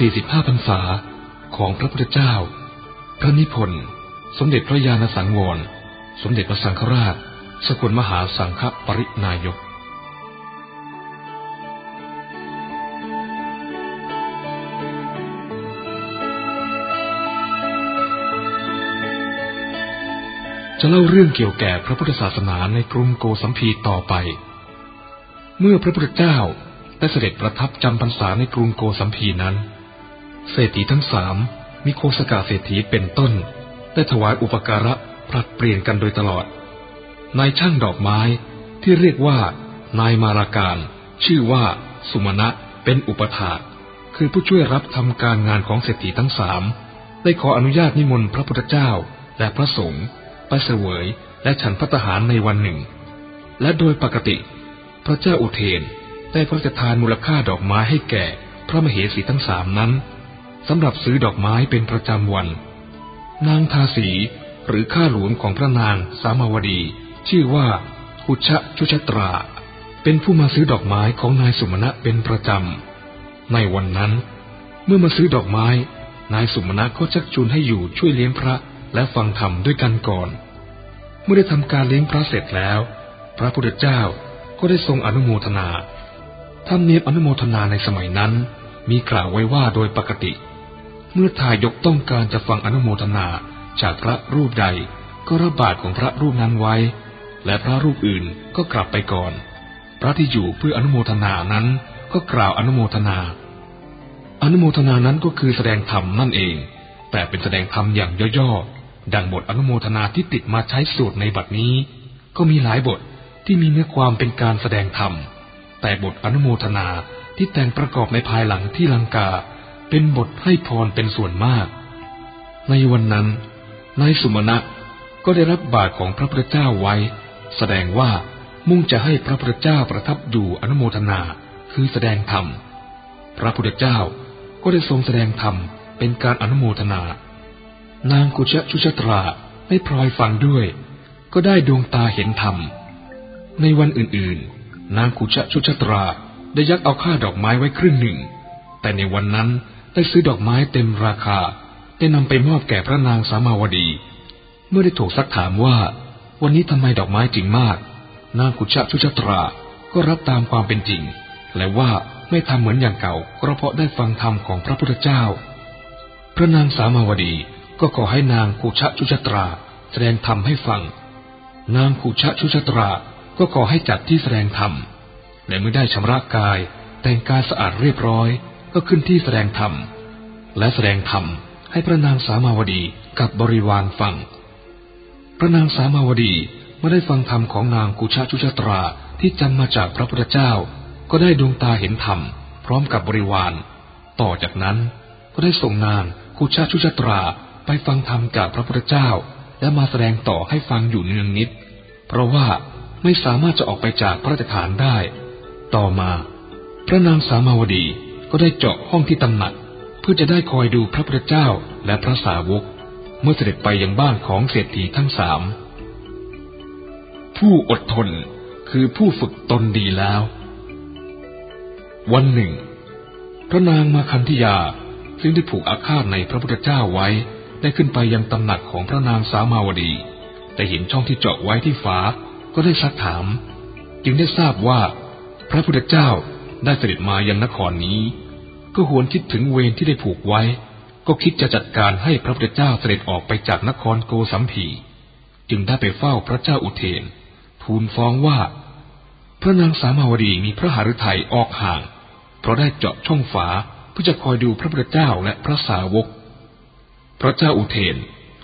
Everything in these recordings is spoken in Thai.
45พรรษาของพระพุทธเจ้า พระนิพนธ์ สมเด็จพระญาณสังวร สมเด็จพระสังฆราช สกุลมหาสังฆปรินายกจะเล่าเรื่องเกี่ยวแก่พระพุทธศาสนาในกรุงโกสัมพีต่อไป เมื่อพระพุทธเจ้าได้เสด็จประทับจำพรรษาในกรุงโกสัมพีนั้น เศรษฐีทั้งสามมีโคสกาเศรษฐีเป็นต้น ได้ถวายอุปการะผลัดเปลี่ยนกันโดยตลอด นายช่างดอกไม้ที่เรียกว่า นายมาราการ ชื่อว่า สุมาณะเป็นอุปถาคือผู้ช่วยรับทำการงานของเศรษฐีทั้งสามได้ขออนุญาตนิมนต์พระพุทธเจ้าและพระสงฆ์ไปเสวยและฉันพัตหารในวันหนึ่ง และโดยปกติ พระเจ้าอุเทนได้พระราชทานมูลค่าดอกไม้ให้แก่ พระมเหสีทั้งสามนั้น สำหรับซื้อดอกไม้เป็นประจำวัน นางทาสีหรือข้าหลวงของพระนางสามาวดี ชื่อว่าอุชะชุชตรา เป็นผู้มาซื้อดอกไม้ของนายสุมาณะเป็นประจำ ในวันนั้น เมื่อมาซื้อดอกไม้ นายสุมาณะก็ชักชวนให้อยู่ช่วยเลี้ยงพระและฟังธรรมด้วยกันก่อน เมื่อได้ทำการเลี้ยงพระเสร็จแล้ว พระพุทธเจ้าก็ได้ทรงอนุโมทนาธรรมเนียมอนุโมทนาในสมัยนั้น มีกล่าวไว้ว่าโดยปกติ เมื่อทายกต้องการจะฟังอนุโมทนาจากพระรูปใด ก็รับาตรของพระรูปนั้นไว้ และพระรูปอื่นก็กลับไปก่อน พระที่อยู่เพื่ออนุโมทนานั้นก็กล่าวอนุโมทนา อนุโมทนานั้นก็คือแสดงธรรมนั่นเอง แต่เป็นแสดงธรรมอย่างย่อๆ ดังบทอนุโมทนาที่ติดมาใช้สูตรในบัดนี้ ก็มีหลายบทที่มีเนื้อความเป็นการแสดงธรรม แต่บทอนุโมทนาที่แต่งประกอบในภายหลังที่ลังกา เป็นบทให้พรเป็นส่วนมาก ในวันนั้น นายสุมาณะก็ได้รับบาตรของพระพุทธเจ้าไว้ แสดงว่ามุ่งจะให้พระพุทธเจ้าประทับอยู่อนุโมทนาคือแสดงธรรม พระพุทธเจ้าก็ได้ทรงแสดงธรรมเป็นการอนุโมทนา นางกุชชุชตราได้พลอยฟังด้วย ก็ได้ดวงตาเห็นธรรม ในวันอื่นๆ นางขุชชุชตราได้ยักเอาค่าดอกไม้ไว้ครึ่งหนึ่ง แต่ในวันนั้น ได้ซื้อดอกไม้เต็มราคา ได้นำไปมอบแก่พระนางสามาวดี เมื่อได้ถูกซักถามว่า วันนี้ทำไมดอกไม้จริงมาก นางขุชะชุชตราก็รับตามความเป็นจริง และว่าไม่ทำเหมือนอย่างเก่าก็เพราะได้ฟังธรรมของพระพุทธเจ้า พระนางสามาวดีก็ขอให้นางขุชะชุชตรา แสดงธรรมให้ฟัง นางขุชะชุชตราก็ขอให้จัดที่แสดงธรรมและเมื่อได้ชำระกายแต่งกายสะอาดเรียบร้อย ก็ขึ้นที่แสดงธรรม และแสดงธรรมให้พระนางสามาวดีกับบริวารฟัง พระนางสามาวดีเมื่อได้ฟังธรรมของนางกุชาชุชตราที่จำมาจากพระพุทธเจ้า ก็ได้ดวงตาเห็นธรรม พร้อมกับบริวาร ต่อจากนั้นก็ได้ส่งนางกุชาชุชตราไปฟังธรรมจากพระพุทธเจ้า และมาแสดงต่อให้ฟังอยู่เนืองนิด เพราะว่าไม่สามารถจะออกไปจากพระราชฐานได้ ต่อมา พระนางสามาวดี ก็ได้เจาะห้องที่ตำหนัก เพื่อจะได้คอยดูพระพุทธเจ้าและพระสาวก เมื่อเสด็จไปยังบ้านของเศรษฐีทั้งสาม ผู้อดทนคือผู้ฝึกตนดีแล้ว วันหนึ่ง พระนางมาคันธยาซึ่งได้ผูกอาฆาตในพระพุทธเจ้าไว้ ได้ขึ้นไปยังตำหนักของพระนางสามาวดี แต่เห็นช่องที่เจาะไว้ที่ฝาก็ได้ซักถาม จึงได้ทราบว่า พระพุทธเจ้าได้เสด็จมายังนครนี้ ก็หวนคิดถึงเวรที่ได้ผูกไว้ ก็คิดจะจัดการให้พระพุทธเจ้าเสด็จออกไปจากนครโกสัมพีจึงได้ไปเฝ้าพระเจ้าอุเทน ทูลฟ้องว่า พระนางสามาวดีมีพระหฤทัยออกห่าง เพราะได้เจาะช่องฝาเพื่อจะคอยดูพระพุทธเจ้าและพระสาวก พระเจ้าอุเทน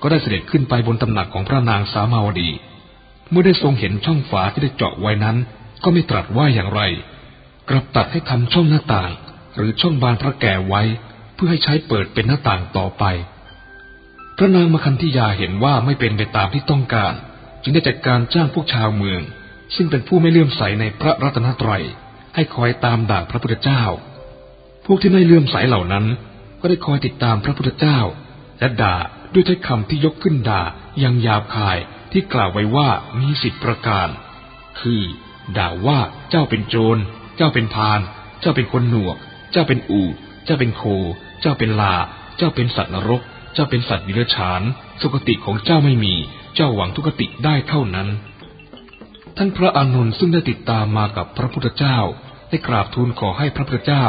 ก็ได้เสด็จขึ้นไปบนตำหนักของพระนางสามาวดี เมื่อได้ทรงเห็นช่องฝาที่ได้เจาะไว้นั้น ก็ไม่ตรัสว่าอย่างไร กลับตัดให้ทำช่องหน้าต่าง หรือช่องบานพระแก่ไว้ เพื่อให้ใช้เปิดเป็นหน้าต่างต่อไป พระนางมคันธิยาเห็นว่าไม่เป็นไปตามที่ต้องการ จึงได้จัดการจ้างพวกชาวเมือง ซึ่งเป็นผู้ไม่เลื่อมใสในพระรัตนตรัยให้คอยตามด่าพระพุทธเจ้า พวกที่ไม่เลื่อมใสเหล่านั้น ก็ได้คอยติดตามพระพุทธเจ้า และด่าด้วยถ้อยคำที่ยกขึ้นด่าอย่างหยาบคายที่กล่าวไว้ว่ามีสิบประการ คือ ด่าว่าเจ้าเป็นโจร เจ้าเป็นพาน เจ้าเป็นคนหนวก จ้าเป็นอูเจ้าเป็นโค เจ้าเป็นลา เจ้าเป็นสัตว์นรก เจ้าเป็นสัตว์ดิเรกชันสุคติของเจ้าไม่มี เจ้าหวังทุกติได้เท่านั้น ท่านพระอานนท์ซึ่งได้ติดตามมากับพระพุทธเจ้า ได้กราบทูลขอให้พระพุทธเจ้า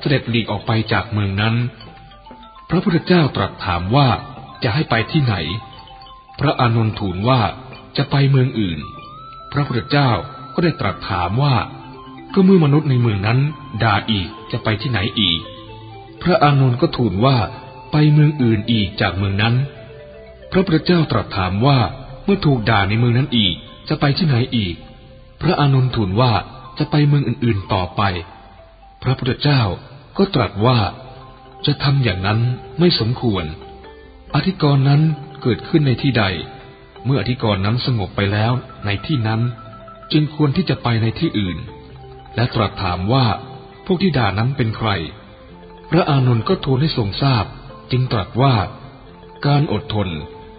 เสด็จหลีกออกไปจากเมืองนั้น พระพุทธเจ้าตรัสถามว่าจะให้ไปที่ไหน พระอานนท์ทูลว่าจะไปเมืองอื่น พระพุทธเจ้าก็ได้ตรัสถามว่า ก็เมื่อมนุษย์ในเมืองนั้น ด่าอีกจะไปที่ไหนอีก พระอานนท์ก็ทูลว่าไปเมืองอื่นอีกจากเมืองนั้น พระพุทธเจ้าตรัสถามว่าเมื่อถูกด่าในเมืองนั้นอีก จะไปที่ไหนอีก พระอานนท์ทูลว่าจะไปเมืองอื่นๆต่อไป พระพุทธเจ้าก็ตรัสว่า จะทำอย่างนั้นไม่สมควร อธิกรณ์นั้นเกิดขึ้นในที่ใด เมื่ออธิกรณ์นั้นสงบไปแล้วในที่นั้น จึงควรที่จะไปในที่อื่น และตรัสถามว่าพวกที่ด่านั้นเป็นใคร พระอานนท์ก็ทูลให้ทรงทราบ จึงตรัสว่า การอดทน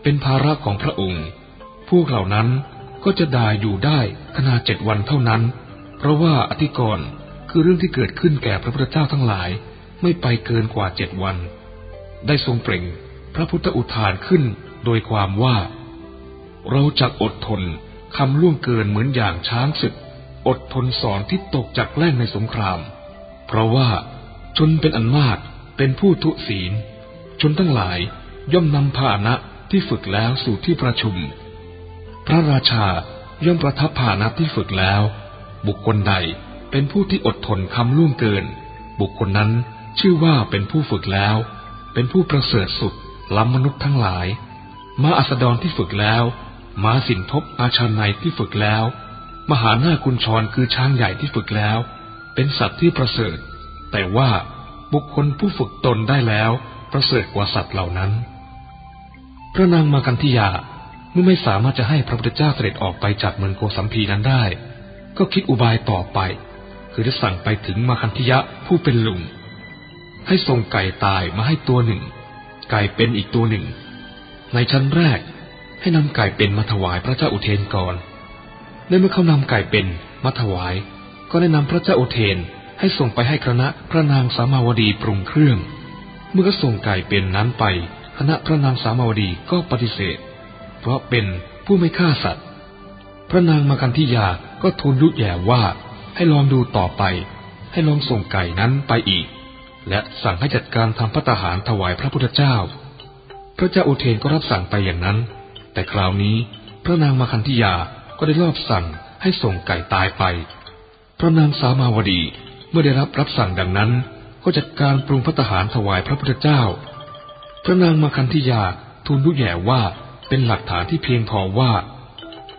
เป็นภาระของพระองค์ พวกเหล่านั้นก็จะด่าอยู่ได้ขนาดเจ็ดวันเท่านั้น เพราะว่าอธิกรณ์คือเรื่องที่เกิดขึ้นแก่พระพุทธเจ้าทั้งหลาย ไม่ไปเกินกว่าเจ็ดวัน ได้ทรงเปล่งพระพุทธอุทานขึ้นโดยความว่า เราจะอดทนคำล่วงเกินเหมือนอย่างช้างศึก อดทนสอนที่ตกจากแล่งในสงคราม เพราะว่าชนเป็นอันมากเป็นผู้ทุศีล ชนทั้งหลายย่อมนำพานะที่ฝึกแล้วสู่ที่ประชุม พระราชาย่อมประทับพานะที่ฝึกแล้ว บุคคลใดเป็นผู้ที่อดทนคำล่วงเกิน บุคคลนั้นชื่อว่าเป็นผู้ฝึกแล้ว เป็นผู้ประเสริฐสุดล้ำมนุษย์ทั้งหลายมาอัสดรที่ฝึกแล้วมาสินทบอาชาในที่ฝึกแล้ว มหาหน้ากุญชรคือช้างใหญ่ที่ฝึกแล้ว เป็นสัตว์ที่ประเสริฐ แต่ว่าบุคคลผู้ฝึกตนได้แล้วประเสริฐกว่าสัตว์เหล่านั้น พระนางมากันธิยาเมื่อไม่สามารถจะให้พระพุทธเจ้าเสด็จออกไปจากเมืองโกสัมพีนั้นได้ ก็คิดอุบายต่อไป คือจะสั่งไปถึงมาคันธิยะผู้เป็นลุง ให้ส่งไก่ตายมาให้ตัวหนึ่ง ไก่เป็นอีกตัวหนึ่ง ในชั้นแรกให้นำไก่เป็นมาถวายพระเจ้าอุเทนก่อน และเมื่อเขานำไก่เป็นมาถวาย ก็ได้นำพระเจ้าโอเทนให้ส่งไปให้คณะพระนางสามาวดีปรุงเครื่อง เมื่อก็ส่งไก่เป็นนั้นไป คณะพระนางสามาวดีก็ปฏิเสธ เพราะเป็นผู้ไม่ฆ่าสัตว์ พระนางมากันทิยาก็ทูลยุแย่ว่าให้ลองดูต่อไป ให้ลองส่งไก่นั้นไปอีก และสั่งให้จัดการทำพระตาหารถวายพระพุทธเจ้า พระเจ้าโอเทนก็รับสั่งไปอย่างนั้น แต่คราวนี้พระนางมาคันธิยา ก็ได้รอบสั่งให้ส่งไก่ตายไป พระนางสามาวดีเมื่อได้รับรับสั่งดังนั้น ก็จัดการปรุงพระตาหารถวายพระพุทธเจ้า พระนางมาคันธิยาทูลดุแย่ว่าเป็นหลักฐานที่เพียงพอว่า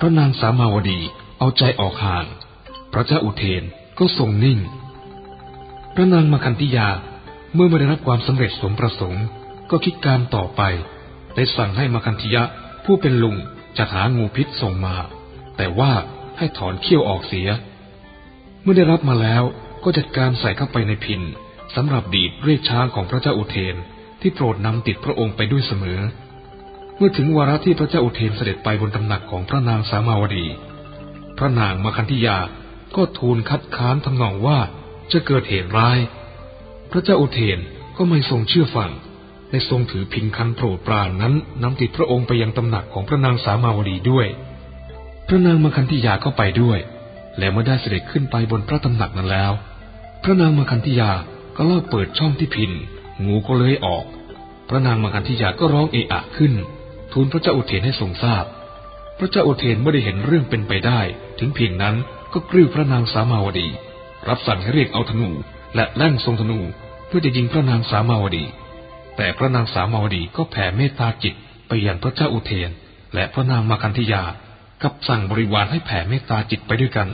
พระนางสามาวดีเอาใจออกห่าง พระเจ้าอุเทนก็ทรงนิ่ง พระนางมาคันธิยาเมื่อไม่ได้รับความสำเร็จสมประสงค์ก็คิดการต่อไป ได้สั่งให้มาคันธิยะผู้เป็นลุงจัดหางูพิษส่งมา แต่ว่าให้ถอนเขี้ยวออกเสีย เมื่อได้รับมาแล้วก็จัดการใส่เข้าไปในพินสำหรับดีดเรียกช้างของพระเจ้าอุเทนที่โปรดนำติดพระองค์ไปด้วยเสมอ เมื่อถึงวาระที่พระเจ้าอุเทนเสด็จไปบนตำหนักของพระนางสามาวดี พระนางมาคันธิยาก็ทูลคัดค้านทำนองว่าจะเกิดเหตุร้าย พระเจ้าอุเทนก็ไม่ทรงเชื่อฟังในทรงถือพินคันโปรดปรานนั้นนำติดพระองค์ไปยังตำหนักของพระนางสามาวดีด้วย พระนางมาคันธิยาก็ไปด้วย และเมื่อได้เสด็จขึ้นไปบนพระตำหนักนั้นแล้ว พระนางมาคันธิยาก็ลอบเปิดช่องที่พินงูก็เลยออก พระนางมาคันธิยาก็ร้องเอะอะขึ้น ทูลพระเจ้าอุเทนให้ทรงทราบ พระเจ้าอุเทนไม่ได้เห็นเรื่องเป็นไปได้ ถึงเพียงนั้นก็กริ้วพระนางสามาวดี รับสั่งให้เรียกเอาธนูและแล่งทรงธนูเพื่อจะยิงพระนางสามาวดี แต่พระนางสามาวดีก็แผ่เมตตาจิตไปยังพระเจ้าอุเทน และพระนางมาคันธิยา กับสั่งบริวารให้แผ่เมตตาจิตไปด้วยกัน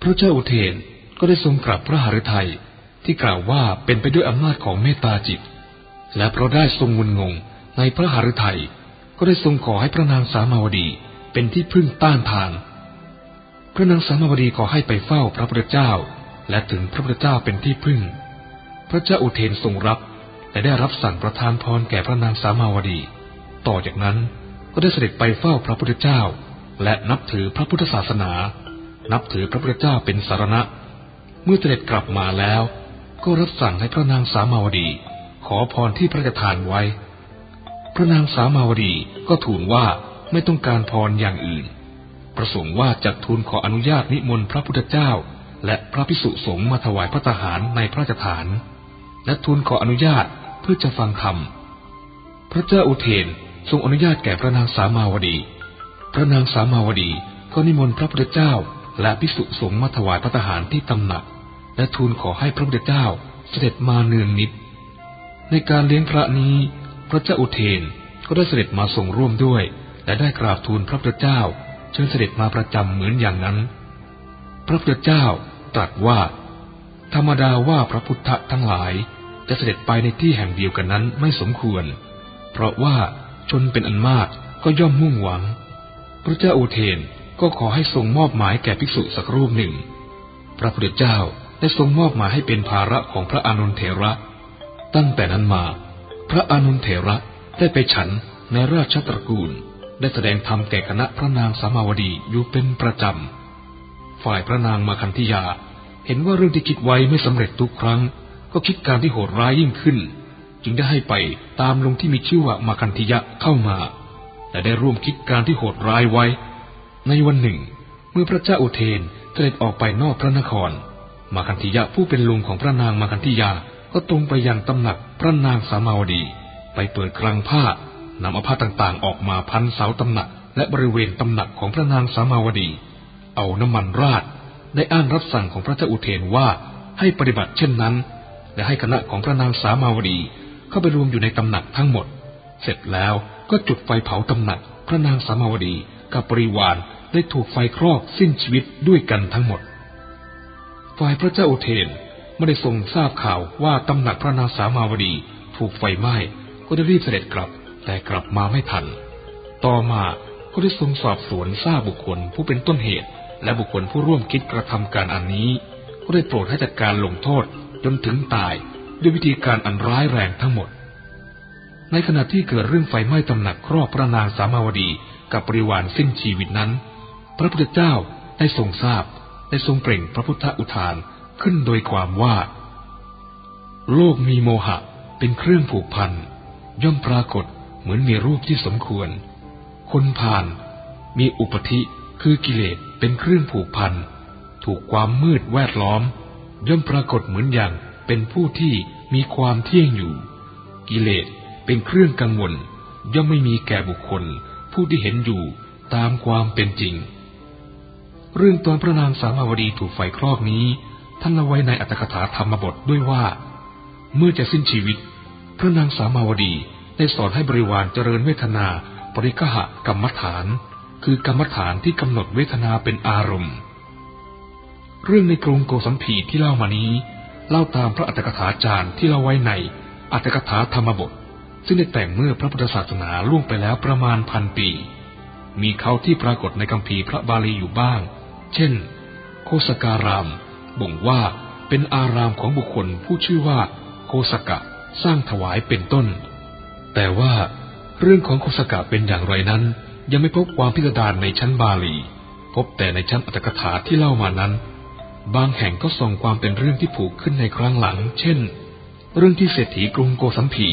พระเจ้าอุเทนก็ได้ทรงกลับพระหฤทัยที่กล่าวว่าเป็นไปด้วยอำนาจของเมตตาจิต และเพราะได้ทรงงุนงงในพระหฤทัยก็ได้ทรงขอให้พระนางสามาวดีเป็นที่พึ่งต้านทาน พระนางสามาวดีขอให้ไปเฝ้าพระพุทธเจ้า และถึงพระพุทธเจ้าเป็นที่พึ่ง พระเจ้าอุเทนทรงรับและได้รับสั่งประทานพรแก่พระนางสามาวดี ต่อจากนั้นก็ได้เสด็จไปเฝ้าพระพุทธเจ้า และนับถือพระพุทธศาสนา นับถือพระพุทธเจ้าเป็นสารณะ เมื่อเสด็จกลับมาแล้ว ก็รับสั่งให้พระนางสามาวดี ขอพรที่พระราชทานไว้ พระนางสามาวดีก็ทูลว่าไม่ต้องการพรอย่างอื่น ประสงค์ว่าจะทูลขออนุญาตนิมนต์พระพุทธเจ้า และพระพิสุสงฆ์มาถวายพระทหารในพระราชฐาน และทูลขออนุญาตเพื่อจะฟังธรรม พระเจ้าอุเทนทรงอนุญาตแก่พระนางสามาวดี พระนางสามาวดีก็นิมนต์พระพุทธเจ้า และพิสุสงฆ์มาถวายพระทหารที่ตำหนัก และทูลขอให้พระพุทธเจ้าเสด็จมาเนืองนิด ในการเลี้ยงพระนี้ พระเจ้าอุเทนก็ได้เสด็จมาทรงร่วมด้วย และได้กราบทูลพระพุทธเจ้าเชิญเสด็จมาประจำเหมือนอย่างนั้น พระพุทธเจ้าตรัสว่า ธรรมดาว่าพระพุทธทั้งหลายจะเสด็จไปในที่แห่งเดียวกันนั้นไม่สมควร เพราะว่าชนเป็นอันมากก็ย่อมมุ่งหวัง พระเจ้าอุเทนก็ขอให้ทรงมอบหมายแก่ภิกษุสักรูปหนึ่ง พระพุทธเจ้าได้ทรงมอบหมายให้เป็นภาระของพระอานนเถระ ตั้งแต่นั้นมา พระอานนเถระได้ไปฉันในราชตระกูล ได้แสดงธรรมแก่คณะพระนางสามาวดีอยู่เป็นประจำ ฝ่ายพระนางมาคันธิยา เห็นว่าเรื่องที่คิดไว้ไม่สำเร็จทุกครั้ง ก็คิดการที่โหดร้ายยิ่งขึ้น จึงได้ให้ไปตามลงที่มีชื่อว่ามาคันธิยะเข้ามา และได้ร่วมคิดการที่โหดร้ายไว้ ในวันหนึ่ง เมื่อพระเจ้าอุเทนเสด็จออกไปนอกพระนคร มาคันธิยะผู้เป็นลุงของพระนางมาคันธิยาก็ตรงไปยังตำหนักพระนางสามาวดี ไปเปิดคลังผ้านำอาผ้าต่างๆ ออกมาพันเสาตำหนัก และบริเวณตำหนักของพระนางสามาวดี เอาน้ำมันราด ได้อ้านรับสั่งของพระเจ้าอุเทนว่าให้ปฏิบัติเช่นนั้น และให้คณะของพระนางสามาวดีเข้าไปรวมอยู่ในตำหนักทั้งหมด เสร็จแล้ว ก็จุดไฟเผาตำหนัก พระนางสามาวดีกับปริวารได้ถูกไฟครอกสิ้นชีวิตด้วยกันทั้งหมด ฝ่ายพระเจ้าอุเทนไม่ได้ทรงทราบข่าวว่าตำหนักพระนางสามาวดีถูกไฟไหม้ก็ได้รีบเสด็จกลับ แต่กลับมาไม่ทัน ต่อมาก็ได้ทรงสอบสวนทราบบุคคลผู้เป็นต้นเหตุ และบุคคลผู้ร่วมคิดกระทำการอันนี้ ก็ได้โปรดให้จัดการลงโทษจนถึงตายด้วยวิธีการอันร้ายแรงทั้งหมด ในขณะที่เกิดเรื่องไฟไหม้ตำหนักครอบพระนางสามาวดีกับปริวารสิ้นชีวิตนั้น พระพุทธเจ้าได้ทรงทราบได้ทรงเปล่งพระพุทธอุทานขึ้นโดยความว่า โลกมีโมหะเป็นเครื่องผูกพัน ย่อมปรากฏเหมือนมีรูปที่สมควร คนผ่านมีอุปธิคือกิเลสเป็นเครื่องผูกพัน ถูกความมืดแวดล้อม ย่อมปรากฏเหมือนอย่างเป็นผู้ที่มีความเที่ยงอยู่ กิเลส เป็นเครื่องกังวล ย่อมไม่มีแก่บุคคล ผู้ที่เห็นอยู่ตามความเป็นจริง เรื่องตอนพระนางสามาวดีถูกไฟคลอกนี้ ท่านเล่าไว้ในอัตถกถาธรรมบทด้วยว่า เมื่อจะสิ้นชีวิต พระนางสามาวดีได้สอนให้บริวารเจริญเวทนาปริกหะกรรมฐาน คือกรรมฐานที่กำหนดเวทนาเป็นอารมณ์ เรื่องในกรุงโกสัมพีที่เล่ามานี้ เล่าตามพระอัตถกถาจารย์ที่เล่าไว้ในอัตถกถาธรรมบท ซึ่งได้แต่งเมื่อพระพุทธศาสนาล่วงไปแล้วประมาณพันปี มีเขาที่ปรากฏในคัมภีร์พระบาลีอยู่บ้าง เช่น โคสการาม บ่งว่าเป็นอารามของบุคคลผู้ชื่อว่า โคสกะสร้างถวายเป็นต้น แต่ว่าเรื่องของโคสกะเป็นอย่างไรนั้น ยังไม่พบความพิสดารในชั้นบาลี พบแต่ในชั้นอัตถกถาที่เล่ามานั้น บางแห่งก็ส่งความเป็นเรื่องที่ผูกขึ้นในครั้งหลัง เช่น เรื่องที่เศรษฐีกรุงโกสัมพี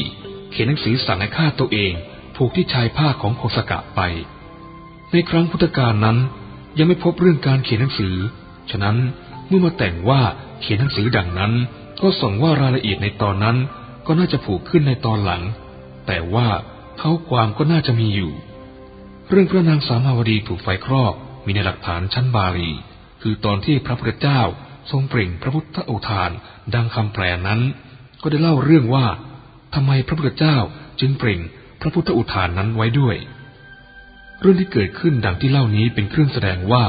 เขียนหนังสือสั่งให้ฆ่าตัวเองผูกที่ชายผ้าของโคสกะไป ในครั้งพุทธกาลนั้น ยังไม่พบเรื่องการเขียนหนังสือ ฉะนั้นเมื่อมาแต่งว่าเขียนหนังสือดังนั้น ก็ส่งว่ารายละเอียดในตอนนั้นก็น่าจะผูกขึ้นในตอนหลัง แต่ว่าเขาความก็น่าจะมีอยู่ เรื่องพระนางสามาวดีถูกไฟครอบมีในหลักฐานชั้นบาลี คือตอนที่พระพุทธเจ้าทรงเปล่งพระพุทธโอทานดังคำแปลนั้น ก็ได้เล่าเรื่องว่า ทำไมพระพุทธเจ้าจึงเปล่งพระพุทธอุทานนั้นไว้ด้วย เรื่องที่เกิดขึ้นดังที่เล่านี้เป็นเครื่องแสดงว่า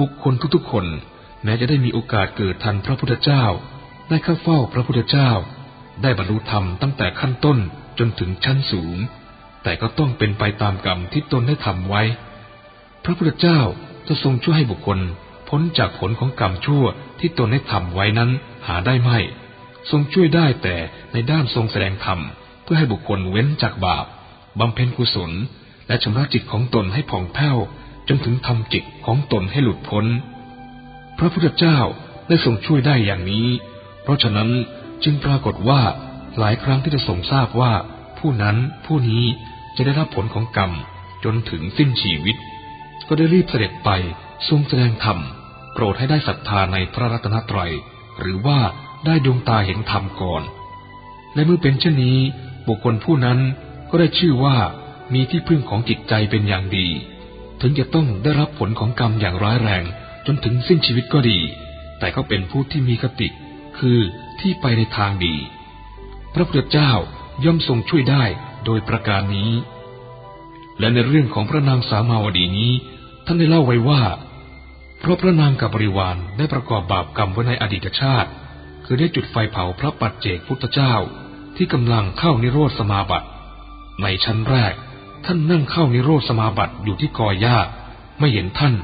บุคคลทุกๆคน แม้จะได้มีโอกาสเกิดทันพระพุทธเจ้า ได้เข้าเฝ้าพระพุทธเจ้า ได้บรรลุธรรมตั้งแต่ขั้นต้นจนถึงชั้นสูง แต่ก็ต้องเป็นไปตามกรรมที่ตนได้ทำไว้ พระพุทธเจ้าจะทรงช่วยให้บุคคล พ้นจากผลของกรรมชั่วที่ตนได้ทำไว้นั้นหาได้ไม่ ทรงช่วยได้แต่ในด้านทรงแสดงธรรม เพื่อให้บุคคลเว้นจากบาปบำเพ็ญกุศล และชำระจิตของตนให้ผ่องแผ้ว จนถึงทำจิตของตนให้หลุดพ้น พระพุทธเจ้าได้ทรงช่วยได้อย่างนี้ เพราะฉะนั้นจึงปรากฏว่าหลายครั้งที่จะส่งทราบว่า ผู้นั้นผู้นี้จะได้รับผลของกรรมจนถึงสิ้นชีวิต ก็ได้รีบเสด็จไปทรงแสดงธรรมโปรดให้ได้ศรัทธาในพระรัตนตรัย หรือว่า ได้ดวงตาเห็นธรรมก่อน และเมื่อเป็นเช่นนี้บุคคลผู้นั้นก็ได้ชื่อว่ามีที่พึ่งของจิตใจเป็นอย่างดี ถึงจะต้องได้รับผลของกรรมอย่างร้ายแรงจนถึงสิ้นชีวิตก็ดี แต่ก็เป็นผู้ที่มีคติ คือที่ไปในทางดี พระพุทธเจ้าย่อมทรงช่วยได้โดยประการนี้ และในเรื่องของพระนางสามาวดีนี้ ท่านได้เล่าไว้ว่า เพราะพระนางกับบริวารได้ประกอบบาปกรรมไว้ในอดีตชาติ คือได้จุดไฟเผาพระปัจเจกพุทธเจ้าที่กำลังเข้านิโรธสมาบัติ ในชั้นแรก ท่านนั่งเข้านิโรธสมาบัติอยู่ที่กอหญ้า ไม่เห็นท่าน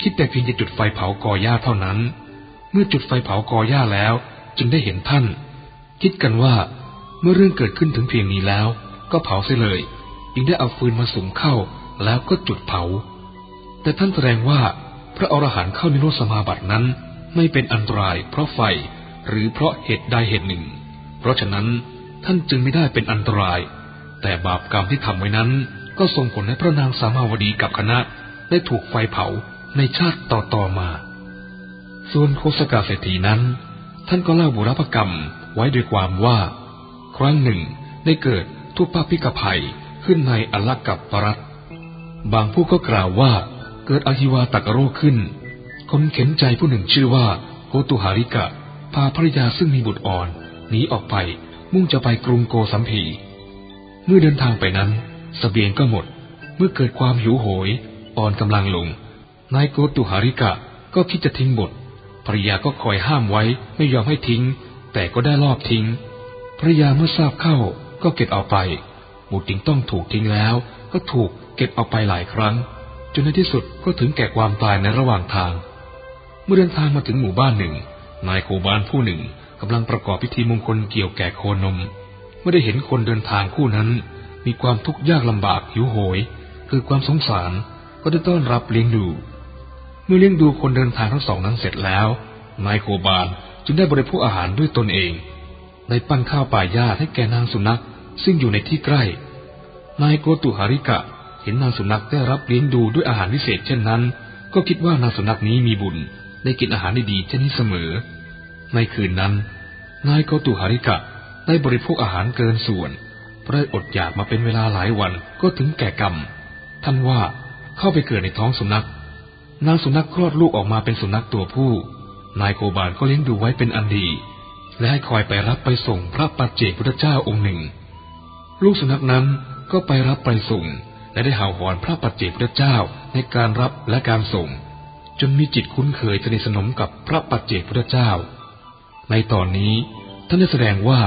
คิดแต่เพียงจะจุดไฟเผากอหญ้าเท่านั้น เมื่อจุดไฟเผากอหญ้าแล้ว จึงได้เห็นท่าน คิดกันว่า เมื่อเรื่องเกิดขึ้นถึงเพียงนี้แล้ว ก็เผาเสียเลย จึงได้เอาฟืนมาสุมเข้าแล้วก็จุดเผา แต่ท่านแสดงว่าพระอรหันต์เข้านิโรธสมาบัตินั้น ไม่เป็นอันตรายเพราะไฟ หรือเพราะเหตุใดเหตุหนึ่ง เพราะฉะนั้นท่านจึงไม่ได้เป็นอันตราย แต่บาปกรรมที่ทำไว้นั้น ก็ส่งผลให้พระนางสามาวดีกับคณะได้ถูกไฟเผาในชาติต่อๆมา ส่วนโคสกาเศรษฐีนั้น ท่านก็เล่าบุรพกรรมไว้ด้วยความว่า ครั้งหนึ่งได้เกิดทุพพิกภัยขึ้นในอลักกับปรัตบางผู้ก็กล่าวว่าเกิดอหิวาตักโรคขึ้น คนเข็นใจผู้หนึ่งชื่อว่าโกตุหาริกะ พาภรรยาซึ่งมีบุตรอ่อนหนีออกไปมุ่งจะไปกรุงโกสัมพี เมื่อเดินทางไปนั้นสเสบียงก็หมด เมื่อเกิดความหิวโหย อ่อนกำลังลง นายโกตุหาริกะก็คิดจะทิ้งบทภรรยาก็คอยห้ามไว้ไม่ยอมให้ทิ้ง แต่ก็ได้ลอบทิ้งภรรยาเมื่อทราบเข้าก็เก็บเอาไป บุตรจึงต้องถูกทิ้งแล้วก็ถูกเก็บเอาไปหลายครั้ง จนในที่สุดก็ถึงแก่ความตายในระหว่างทาง เมื่อเดินทางมาถึงหมู่บ้านหนึ่ง นายโคบานผู้หนึ่งกำลังประกอบพิธีมงคลเกี่ยวแก่โคนมเมื่อได้เห็นคนเดินทางคู่นั้น มีความทุกข์ยากลำบากหิวโหย คือความสงสารก็ได้ต้อนรับเลี้ยงดู เมื่อเลี้ยงดูคนเดินทางทั้งสองนั้นเสร็จแล้ว นายโคบานจึงได้บริโภคอาหารด้วยตนเอง ได้ปั้นข้าวป่ายาให้แก่นางสุนัขซึ่งอยู่ในที่ใกล้ นายโกตุหาริกะเห็นนางสุนัขได้รับเลี้ยงดูด้วยอาหารพิเศษเช่นนั้น ก็คิดว่านางสุนัขนี้มีบุญ ได้กินอาหารดีๆเช่นนี้เสมอ ในคืนนั้น นายโกตุหาริกะได้บริโภคอาหารเกินส่วนเพราะได้อดอยากมาเป็นเวลาหลายวันก็ถึงแก่กรรม ท่านว่าเข้าไปเกิดในท้องสุนัข นางสุนัขคลอดลูกออกมาเป็นสุนัขตัวผู้ นายโกบาลก็เลี้ยงดูไว้เป็นอันดี และให้คอยไปรับไปส่งพระปัจเจกพุทธเจ้าองค์หนึ่ง ลูกสุนัขนั้นก็ไปรับไปส่งและได้ห่าหอนพระปัจเจกพระเจ้าในการรับและการส่ง จนมีจิตคุ้นเคยสนิทสนมกับพระปัจเจกพระเจ้า ในตอนนี้ท่านได้แสดงว่า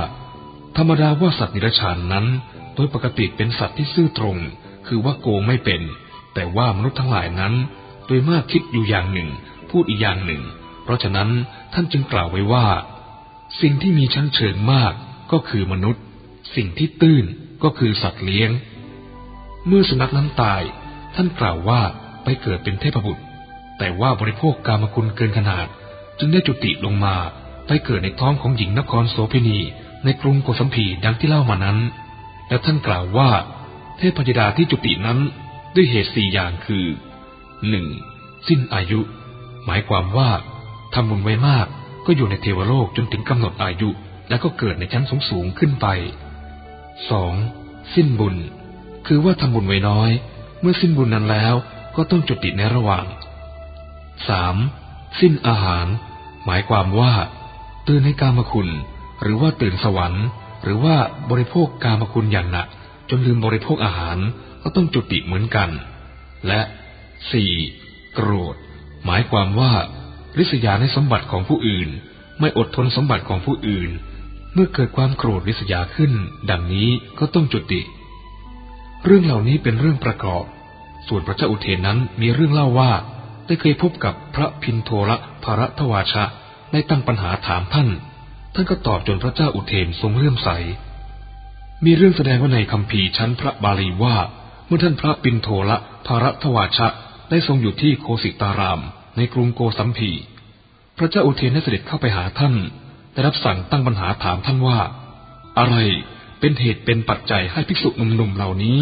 ธรรมดาว่าสัตว์นิรชานนั้น โดยปกติเป็นสัตว์ที่ซื่อตรง คือว่าโกงไม่เป็น แต่ว่ามนุษย์ทั้งหลายนั้น โดยมากคิดอยู่อย่างหนึ่ง พูดอีกอย่างหนึ่ง เพราะฉะนั้นท่านจึงกล่าวไว้ว่า สิ่งที่มีชั้นเชิงมากก็คือมนุษย์ สิ่งที่ตื้นก็คือสัตว์เลี้ยง เมื่อสุนัขนั้นตาย ท่านกล่าวว่าไปเกิดเป็นเทพบุตร แต่ว่าบริโภคกามคุณเกินขนาด จึงได้จุติลงมาไปเกิดในท้องของหญิงนครโสเภณีในกรุงโกสัมพีดังที่เล่ามานั้น และท่านกล่าวว่า เทพยดาที่จุตินั้นด้วยเหตุสี่อย่างคือหนึ่งสิ้นอายุ หมายความว่าทำบุญไว้มากก็อยู่ในเทวโลกจนถึงกำหนดอายุ แล้วก็เกิดในชั้นสูงสูงขึ้นไปสองสิ้นบุญ คือว่าทำบุญไว้น้อย เมื่อสิ้นบุญนั้นแล้วก็ต้องจุติในระหว่าง สามสิ้นอาหาร หมายความว่า ตื่นให้กามคุณ หรือว่าตื่นสวรรค์ หรือว่าบริโภคกามคุณอย่างหนักจนลืมบริโภคอาหารก็ต้องจุติเหมือนกัน และสี่โกรธ หมายความว่าริษยาในสมบัติของผู้อื่น ไม่อดทนสมบัติของผู้อื่น เมื่อเกิดความโกรธริษยาขึ้น ดังนี้ก็ต้องจุติ เรื่องเหล่านี้เป็นเรื่องประกอบ ส่วนพระเจ้าอุเทนนั้นมีเรื่องเล่าว่า ได้เคยพบกับพระพินโทระภรทวาชะได้ตั้งปัญหาถามท่าน ท่านก็ตอบจนพระเจ้าอุเทนทรงเลื่อมใส มีเรื่องแสดงว่าในคำพีชั้นพระบาลีว่า เมื่อท่านพระปินโทระภรทวาชะได้ทรงอยู่ที่โคสิตาราม ในกรุงโกสัมพี พระเจ้าอุเทนได้เสด็จเข้าไปหาท่าน ได้รับสั่งตั้งปัญหาถามท่านว่า อะไรเป็นเหตุเป็นปัจจัยให้ภิกษุหนุ่มๆเหล่านี้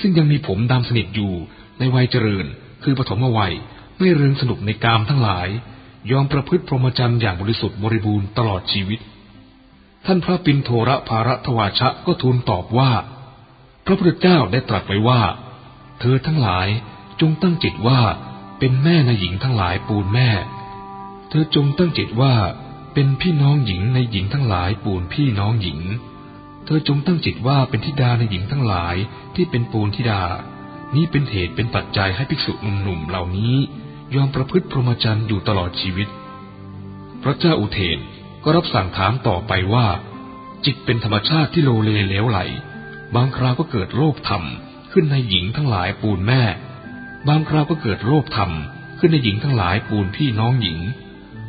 ซึ่งยังมีผมดำสนิทอยู่ในวัยเจริญ คือปฐมวัย ไม่เริงสนุกในกามทั้งหลาย ยอมประพฤติพรหมจรรย์อย่างบริสุทธิ์บริบูรณ์ตลอดชีวิต ท่านพระปินโทระภารทวาชะก็ทูลตอบว่า พระพุทธเจ้าได้ตรัสไว้ว่า เธอทั้งหลายจงตั้งจิตว่าเป็นแม่ในหญิงทั้งหลายปูนแม่ เธอจงตั้งจิตว่าเป็นพี่น้องหญิงในหญิงทั้งหลายปูนพี่น้องหญิง เธอจงตั้งจิตว่าเป็นธิดาในหญิงทั้งหลายที่เป็นปูนธิดา นี้เป็นเหตุเป็นปัจจัยให้ภิกษุหนุ่มๆเหล่านี้ ยอมประพฤติพรหมจรรย์อยู่ตลอดชีวิต พระเจ้าอุเทนก็รับสั่งถามต่อไปว่า จิตเป็นธรรมชาติที่โลเลเลวไหล บางคราวก็เกิดโลภธรรมขึ้นในหญิงทั้งหลายปูนแม่ บางคราวก็เกิดโลภธรรมขึ้นในหญิงทั้งหลายปูนพี่น้องหญิง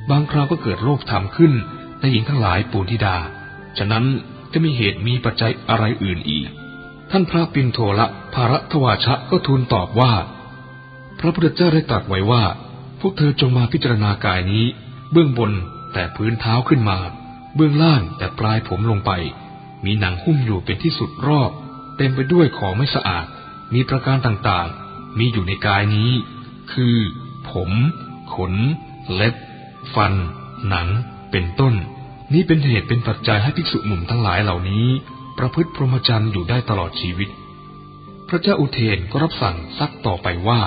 บางคราวก็เกิดโรคธรรมขึ้นในหญิงทั้งหลายปูนธิดา ฉะนั้นจะมีเหตุมีปัจจัยอะไรอื่นอีก ท่านพระปินโทละภารทวาชะก็ทูลตอบว่า ระพุทธเจ้าได้ตรัสไว้ว่า พวกเธอจงมาพิจารณากายนี้ เบื้องบนแต่พื้นเท้าขึ้นมา เบื้องล่างแต่ปลายผมลงไป มีหนังหุ้มอยู่เป็นที่สุดรอบ เต็มไปด้วยของไม่สะอาด มีประการต่างๆ มีอยู่ในกายนี้ คือ ผม ขน เล็บ ฟัน หนัง เป็นต้น นี้เป็นเหตุเป็นปัจจัยให้ภิกษุหนุ่มทั้งหลายเหล่านี้ ประพฤติพรหมจรรย์อยู่ได้ตลอดชีวิต พระเจ้าอุเทนก็รับสั่งซักต่อไปว่า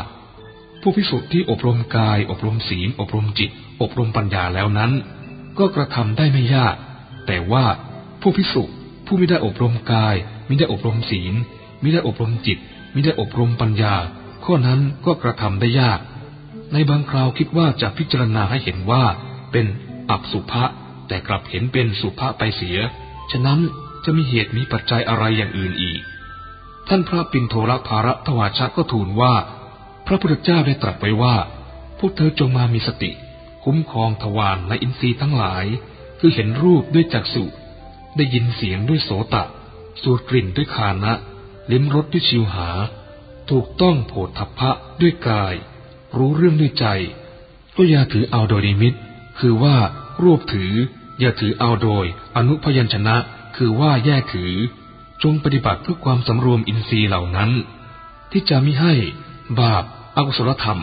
ผู้ภิกษุที่อบรมกาย อบรมศีล อบรมจิต อบรมปัญญาแล้วนั้น ก็กระทำได้ไม่ยาก แต่ว่าผู้ภิกษุผู้ไม่ได้อบรมกายไม่ได้อบรมศีลไม่ได้อบรมจิตไม่ได้อบรมปัญญา ข้อนั้นก็กระทำได้ยาก ในบางคราวคิดว่าจะพิจารณาให้เห็นว่า เป็นอับสุภะแต่กลับเห็นเป็นสุภะไปเสีย ฉะนั้นจะมีเหตุมีปัจจัยอะไรอย่างอื่นอีก ท่านพระปินโทรภาระทวาชะก็ทูลว่า พระพุทธเจ้าได้ตรัสไว้ว่า พวกเธอจงมามีสติ คุ้มครองทวารและอินทรีย์ทั้งหลาย คือเห็นรูปด้วยจักษุ ได้ยินเสียงด้วยโสตะ สูดกลิ่นด้วยคานะ ลิ้มรสด้วยชิวหา ถูกต้องโผฏฐัพพะด้วยกาย รู้เรื่องด้วยใจ ก็อย่าถือเอาโดยนิมิต คือว่ารวบถือ อย่าถือเอาโดย อนุพยัญชนะ คือว่าแยกถือ จงปฏิบัติเพื่อความสำรวมอินทรีย์เหล่านั้น ที่จะมิให้บาป อกุศลธรรม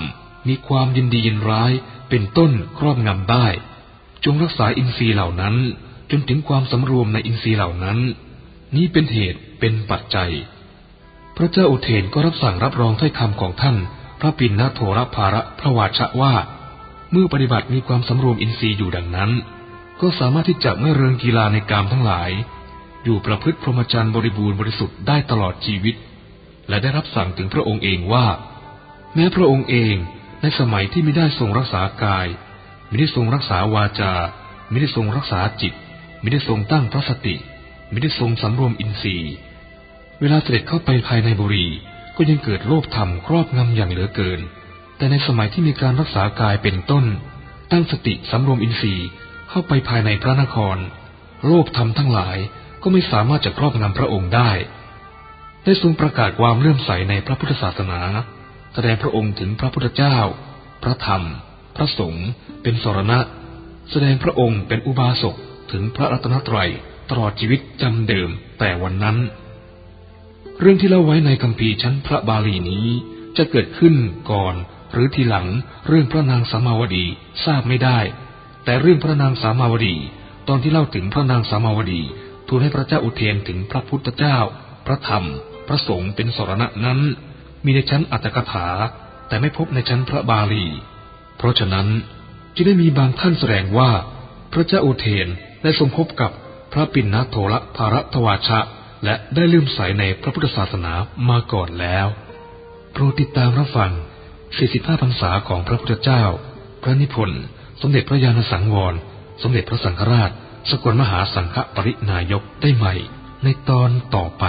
มีความยินดียินร้ายเป็นต้นครอบงำได้ จงรักษาอินทรีย์เหล่านั้น จนถึงความสำรวมในอินทรีย์เหล่านั้น นี้เป็นเหตุเป็นปัจจัย พระเจ้าอุเทนก็รับสั่งรับรองถ้อยคำของท่าน พระปิณณโทรภาระพระวาชะว่า เมื่อปฏิบัติมีความสำรวมอินทรีย์อยู่ดังนั้น ก็สามารถที่จะไม่เริงกีฬาในกามทั้งหลาย อยู่ประพฤติพรหมจรรย์บริบูรณ์บริสุทธิ์ได้ตลอดชีวิต และได้รับสั่งถึงพระองค์เองว่า แม้พระองค์เองในสมัยที่ไม่ได้ทรงรักษากาย ไม่ได้ทรงรักษาวาจา ไม่ได้ทรงรักษาจิต ไม่ได้ทรงตั้งพระสติ ไม่ได้ทรงสำรวมอินทรีย์ เวลาเสด็จเข้าไปภายในบุรีก็ยังเกิดโลภธรรมครอบงำอย่างเหลือเกิน แต่ในสมัยที่มีการรักษากายเป็นต้น ตั้งสติสำรวมอินทรีย์เข้าไปภายในพระนคร โลภธรรมทั้งหลายก็ไม่สามารถจะครอบงำพระองค์ได้ ได้ทรงประกาศความเลื่อมใสในพระพุทธศาสนา แสดงพระองค์ถึงพระพุทธเจ้า พระธรรม พระสงฆ์เป็นสรณะ แสดงพระองค์เป็นอุบาสกถึงพระรัตนตรัยตลอดชีวิตจำเดิมแต่วันนั้น เรื่องที่เล่าไว้ในคัมภีร์ชั้นพระบาลีนี้ จะเกิดขึ้นก่อนหรือทีหลังเรื่องพระนางสามาวดีทราบไม่ได้ แต่เรื่องพระนางสามาวดี ตอนที่เล่าถึงพระนางสามาวดีทูลให้พระเจ้าอุเทนถึงพระพุทธเจ้า พระธรรม พระสงฆ์เป็นสรณะนั้น มีในชั้นอัตถกถา แต่ไม่พบในชั้นพระบาลี เพราะฉะนั้นจึงได้มีบางท่านแสดงว่า พระเจ้าอุเทนได้ทรงพบกับพระปิณณโทรภารทวาชะ และได้ลืมใสในพระพุทธศาสนามาก่อนแล้ว โปรดติดตามรับฟัง 45 พรรษาของพระพุทธเจ้า พระนิพนธ์ สมเด็จพระญาณสังวร สมเด็จพระสังฆราช สกลมหาสังฆปรินายกได้ใหม่ ในตอนต่อไป